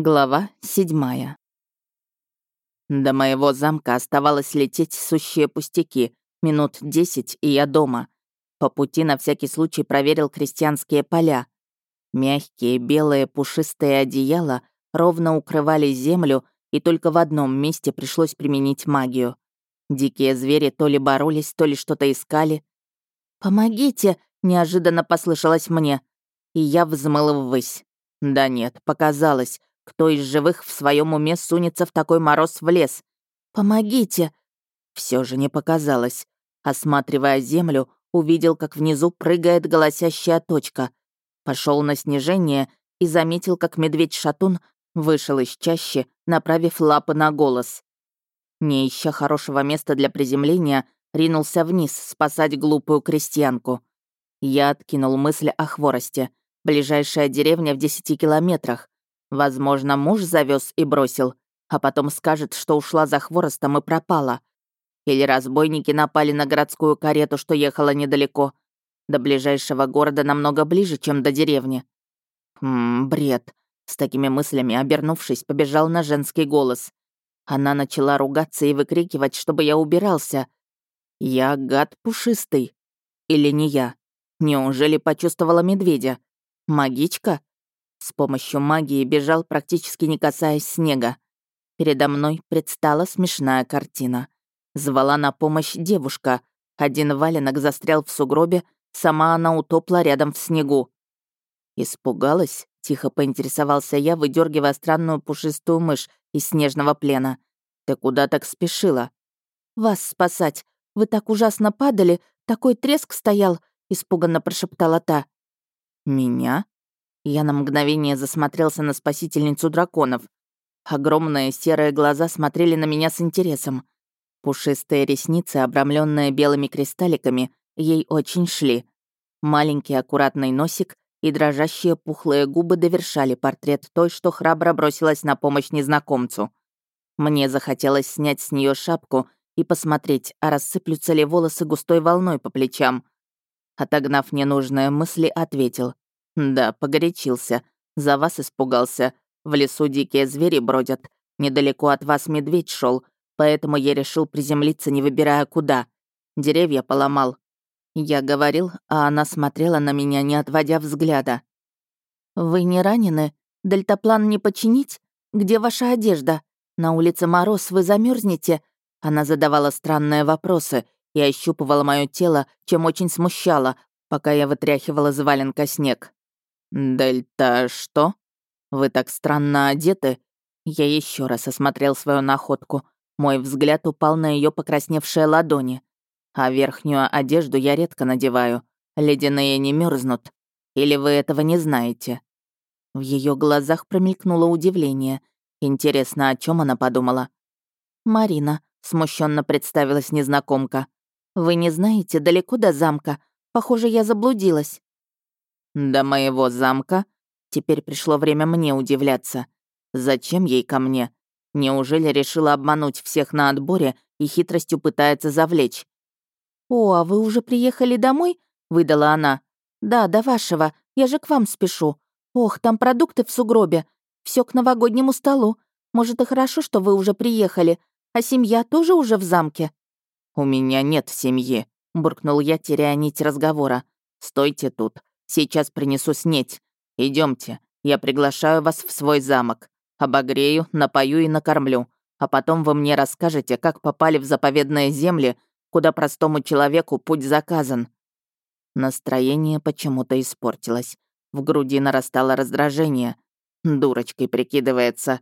Глава седьмая. До моего замка оставалось лететь сущие пустяки. Минут десять, и я дома. По пути на всякий случай проверил крестьянские поля. Мягкие, белые, пушистые одеяла ровно укрывали землю, и только в одном месте пришлось применить магию. Дикие звери то ли боролись, то ли что-то искали. «Помогите!» — неожиданно послышалось мне. И я взмыла ввысь. Да нет, показалось. Кто из живых в своем уме сунется в такой мороз в лес? Помогите!» Все же не показалось. Осматривая землю, увидел, как внизу прыгает голосящая точка. Пошел на снижение и заметил, как медведь-шатун вышел из чаще, направив лапы на голос. Не ища хорошего места для приземления, ринулся вниз спасать глупую крестьянку. Я откинул мысли о хворосте. Ближайшая деревня в десяти километрах. Возможно, муж завез и бросил, а потом скажет, что ушла за хворостом и пропала. Или разбойники напали на городскую карету, что ехала недалеко. До ближайшего города намного ближе, чем до деревни. Хм, бред. С такими мыслями, обернувшись, побежал на женский голос. Она начала ругаться и выкрикивать, чтобы я убирался. «Я гад пушистый». Или не я. Неужели почувствовала медведя? Магичка? С помощью магии бежал практически не касаясь снега. Передо мной предстала смешная картина. Звала на помощь девушка. Один валенок застрял в сугробе, сама она утопла рядом в снегу. «Испугалась?» — тихо поинтересовался я, выдергивая странную пушистую мышь из снежного плена. «Ты куда так спешила?» «Вас спасать! Вы так ужасно падали! Такой треск стоял!» — испуганно прошептала та. «Меня?» Я на мгновение засмотрелся на спасительницу драконов. Огромные серые глаза смотрели на меня с интересом. Пушистые ресницы, обрамленные белыми кристалликами, ей очень шли. Маленький аккуратный носик и дрожащие пухлые губы довершали портрет той, что храбро бросилась на помощь незнакомцу. Мне захотелось снять с нее шапку и посмотреть, а рассыплются ли волосы густой волной по плечам. Отогнав ненужные мысли, ответил — да, погорячился. За вас испугался. В лесу дикие звери бродят. Недалеко от вас медведь шел, поэтому я решил приземлиться, не выбирая куда. Деревья поломал. Я говорил, а она смотрела на меня, не отводя взгляда. «Вы не ранены? Дельтаплан не починить? Где ваша одежда? На улице мороз, вы замерзнете? Она задавала странные вопросы и ощупывала мое тело, чем очень смущала, пока я вытряхивала из валенка снег. «Дельта что? Вы так странно одеты?» Я еще раз осмотрел свою находку. Мой взгляд упал на ее покрасневшие ладони. А верхнюю одежду я редко надеваю. Ледяные не мерзнут. Или вы этого не знаете?» В ее глазах промелькнуло удивление. Интересно, о чем она подумала. «Марина», — смущенно представилась незнакомка, — «вы не знаете далеко до замка? Похоже, я заблудилась». «До моего замка?» Теперь пришло время мне удивляться. Зачем ей ко мне? Неужели решила обмануть всех на отборе и хитростью пытается завлечь? «О, а вы уже приехали домой?» — выдала она. «Да, до вашего. Я же к вам спешу. Ох, там продукты в сугробе. Все к новогоднему столу. Может, и хорошо, что вы уже приехали. А семья тоже уже в замке?» «У меня нет семьи», — буркнул я, теряя нить разговора. «Стойте тут. Сейчас принесу снеть. Идемте, я приглашаю вас в свой замок. Обогрею, напою и накормлю. А потом вы мне расскажете, как попали в заповедные земли, куда простому человеку путь заказан». Настроение почему-то испортилось. В груди нарастало раздражение. Дурочкой прикидывается.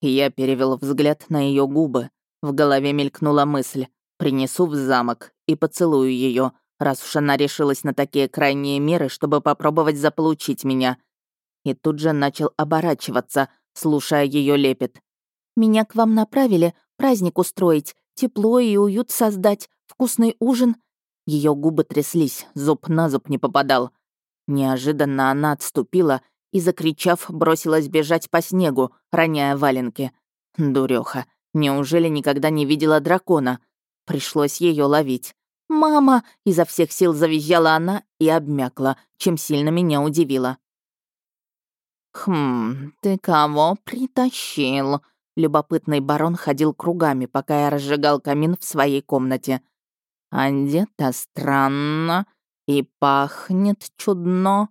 Я перевел взгляд на ее губы. В голове мелькнула мысль. «Принесу в замок и поцелую ее, раз уж она решилась на такие крайние меры, чтобы попробовать заполучить меня. И тут же начал оборачиваться, слушая ее лепет. «Меня к вам направили праздник устроить, тепло и уют создать, вкусный ужин». Ее губы тряслись, зуб на зуб не попадал. Неожиданно она отступила и, закричав, бросилась бежать по снегу, роняя валенки. Дуреха, неужели никогда не видела дракона? Пришлось ее ловить. «Мама!» — изо всех сил завизжала она и обмякла, чем сильно меня удивила. «Хм, ты кого притащил?» Любопытный барон ходил кругами, пока я разжигал камин в своей комнате. «А «Одета странно и пахнет чудно.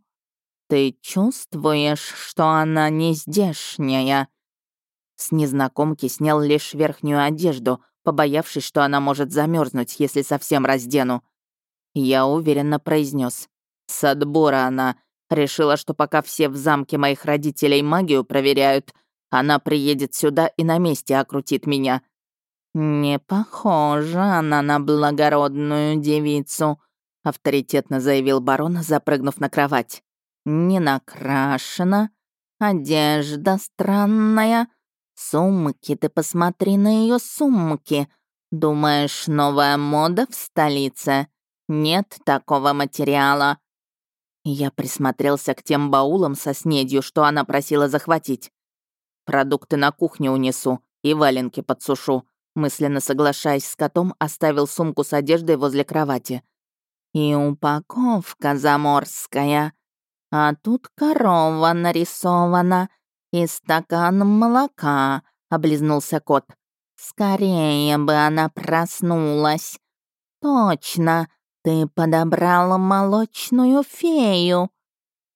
Ты чувствуешь, что она не здешняя?» С незнакомки снял лишь верхнюю одежду, побоявшись, что она может замерзнуть, если совсем раздену. Я уверенно произнес. С отбора она решила, что пока все в замке моих родителей магию проверяют, она приедет сюда и на месте окрутит меня. Не похожа она на благородную девицу, авторитетно заявил барон, запрыгнув на кровать. Не накрашена, одежда странная. Сумки, ты посмотри на ее сумки. Думаешь, новая мода в столице? Нет такого материала. Я присмотрелся к тем баулам со снедью, что она просила захватить. Продукты на кухню унесу и валенки подсушу. Мысленно соглашаясь с котом, оставил сумку с одеждой возле кровати. И упаковка заморская. А тут корова нарисована и стакан молока», — облизнулся кот. «Скорее бы она проснулась». «Точно, ты подобрала молочную фею».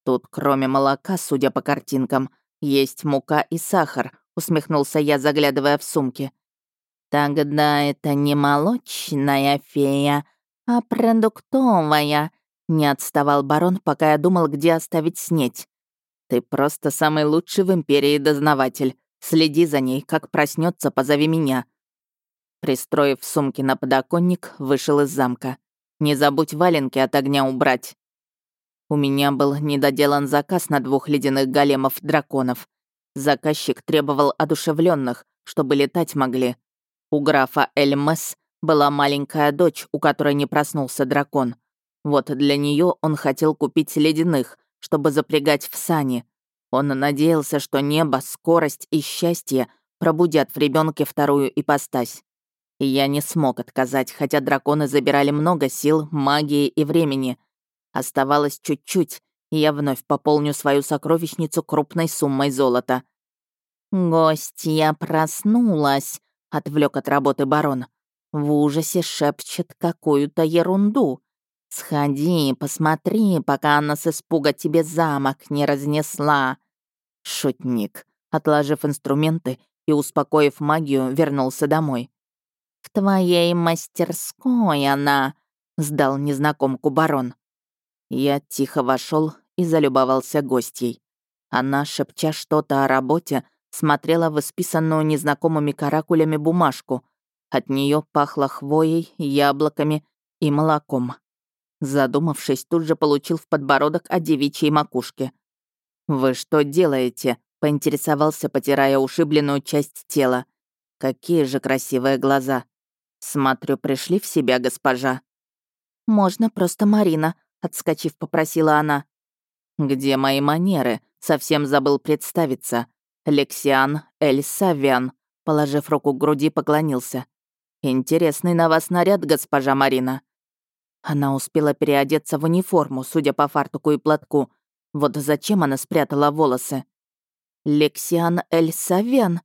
«Тут кроме молока, судя по картинкам, есть мука и сахар», — усмехнулся я, заглядывая в сумки. «Тогда это не молочная фея, а продуктовая», — не отставал барон, пока я думал, где оставить снеть. Ты просто самый лучший в Империи дознаватель. Следи за ней, как проснется, позови меня». Пристроив сумки на подоконник, вышел из замка. «Не забудь валенки от огня убрать». У меня был недоделан заказ на двух ледяных големов-драконов. Заказчик требовал одушевленных, чтобы летать могли. У графа Эльмес была маленькая дочь, у которой не проснулся дракон. Вот для нее он хотел купить ледяных, чтобы запрягать в сани. Он надеялся, что небо, скорость и счастье пробудят в ребенке вторую ипостась. И я не смог отказать, хотя драконы забирали много сил, магии и времени. Оставалось чуть-чуть, и я вновь пополню свою сокровищницу крупной суммой золота. Гость, я проснулась», — отвлек от работы барон. В ужасе шепчет какую-то ерунду. «Сходи, посмотри, пока она с испуга тебе замок не разнесла!» Шутник, отложив инструменты и успокоив магию, вернулся домой. «В твоей мастерской она!» — сдал незнакомку барон. Я тихо вошел и залюбовался гостьей. Она, шепча что-то о работе, смотрела в исписанную незнакомыми каракулями бумажку. От нее пахло хвоей, яблоками и молоком. Задумавшись, тут же получил в подбородок о девичьей макушке. «Вы что делаете?» — поинтересовался, потирая ушибленную часть тела. «Какие же красивые глаза!» «Смотрю, пришли в себя, госпожа». «Можно просто Марина», — отскочив, попросила она. «Где мои манеры?» — совсем забыл представиться. «Лексиан Эль Савиан», — положив руку к груди, поклонился. «Интересный на вас наряд, госпожа Марина». Она успела переодеться в униформу, судя по фартуку и платку. Вот зачем она спрятала волосы? «Лексиан Эль Савен.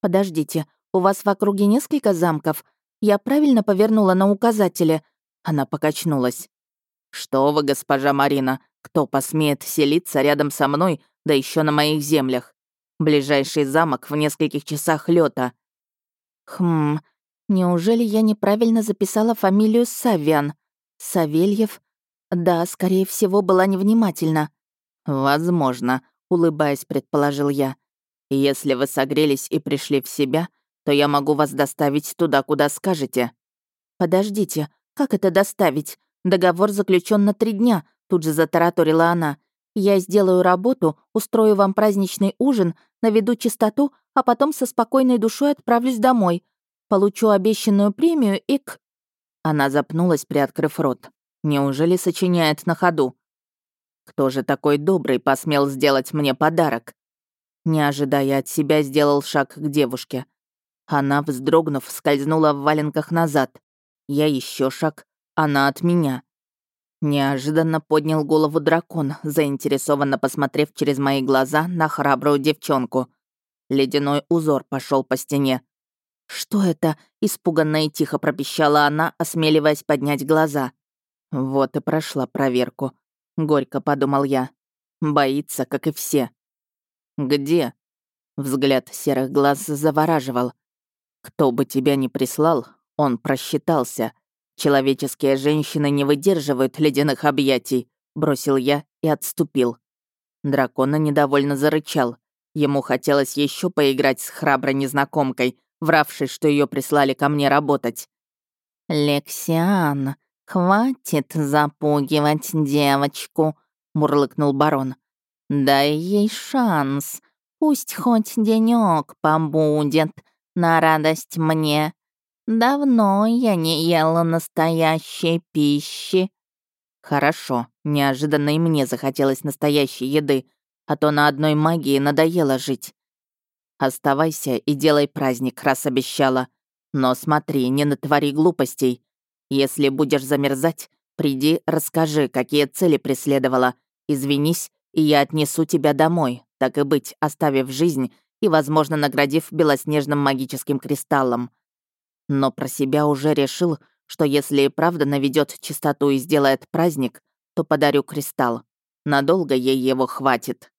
Подождите, у вас в округе несколько замков? Я правильно повернула на указателе?» Она покачнулась. «Что вы, госпожа Марина, кто посмеет селиться рядом со мной, да еще на моих землях? Ближайший замок в нескольких часах лета. «Хм, неужели я неправильно записала фамилию Савиан? Савельев? Да, скорее всего, была невнимательна. Возможно, улыбаясь, предположил я. Если вы согрелись и пришли в себя, то я могу вас доставить туда, куда скажете. Подождите, как это доставить? Договор заключен на три дня, тут же затараторила она. Я сделаю работу, устрою вам праздничный ужин, наведу чистоту, а потом со спокойной душой отправлюсь домой. Получу обещанную премию и к... Она запнулась, приоткрыв рот. Неужели сочиняет на ходу? Кто же такой добрый посмел сделать мне подарок? Не ожидая от себя, сделал шаг к девушке. Она, вздрогнув, скользнула в валенках назад. Я еще шаг, она от меня. Неожиданно поднял голову дракон, заинтересованно посмотрев через мои глаза на храбрую девчонку. Ледяной узор пошел по стене. «Что это?» — испуганно и тихо пропищала она, осмеливаясь поднять глаза. «Вот и прошла проверку», — горько подумал я. «Боится, как и все». «Где?» Взгляд серых глаз завораживал. «Кто бы тебя ни прислал, он просчитался. Человеческие женщины не выдерживают ледяных объятий», — бросил я и отступил. Дракона недовольно зарычал. Ему хотелось еще поиграть с храброй незнакомкой, вравшись, что ее прислали ко мне работать. «Лексиан, хватит запугивать девочку», — мурлыкнул барон. «Дай ей шанс. Пусть хоть денек побудет, на радость мне. Давно я не ела настоящей пищи». «Хорошо, неожиданно и мне захотелось настоящей еды, а то на одной магии надоело жить. Оставайся и делай праздник, раз обещала. Но смотри, не натвори глупостей. Если будешь замерзать, приди, расскажи, какие цели преследовала. Извинись, и я отнесу тебя домой, так и быть, оставив жизнь и, возможно, наградив белоснежным магическим кристаллом. Но про себя уже решил, что если и правда наведет чистоту и сделает праздник, то подарю кристалл. Надолго ей его хватит.